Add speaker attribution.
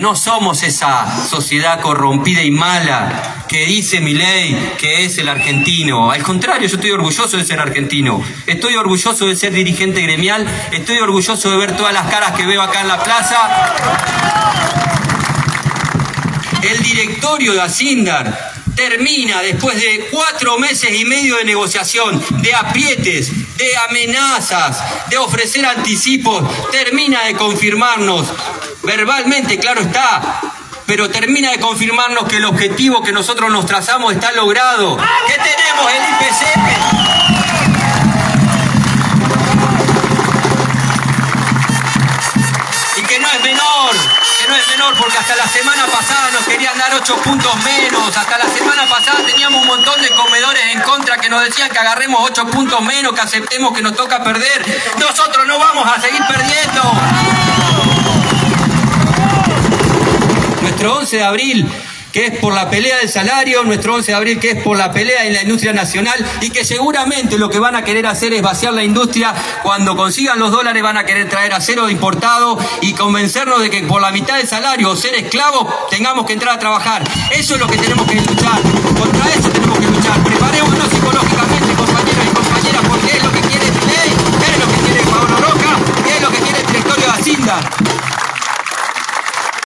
Speaker 1: No somos esa sociedad corrompida y mala que dice mi ley que es el argentino. Al contrario, yo estoy orgulloso de ser argentino. Estoy orgulloso de ser dirigente gremial. Estoy orgulloso de ver todas las caras que veo acá en la plaza. El directorio de Asindar termina después de cuatro meses y medio de negociación, de aprietes, de amenazas, de ofrecer anticipos, termina de confirmarnos verbalmente, claro está, pero termina de confirmarnos que el objetivo que nosotros nos trazamos está logrado. ¿Qué tenemos el IPC? Porque hasta la semana pasada nos querían dar ocho puntos menos, hasta la semana pasada teníamos un montón de comedores en contra que nos decían que agarremos ocho puntos menos, que aceptemos que nos toca perder. Nosotros no vamos a seguir perdiendo nuestro 11 de abril que es por la pelea del salario, nuestro 11 de abril que es por la pelea en la industria nacional y que seguramente lo que van a querer hacer es vaciar la industria, cuando consigan los dólares van a querer traer acero importado y convencernos de que por la mitad del salario o ser esclavos tengamos que entrar a trabajar. Eso es lo que tenemos que luchar, contra eso tenemos que luchar, preparémonos psicológicamente compañeros y compañeras porque es lo que quiere Miley, es lo que quiere Pablo Roca, es lo que quiere el directorio de Hacienda.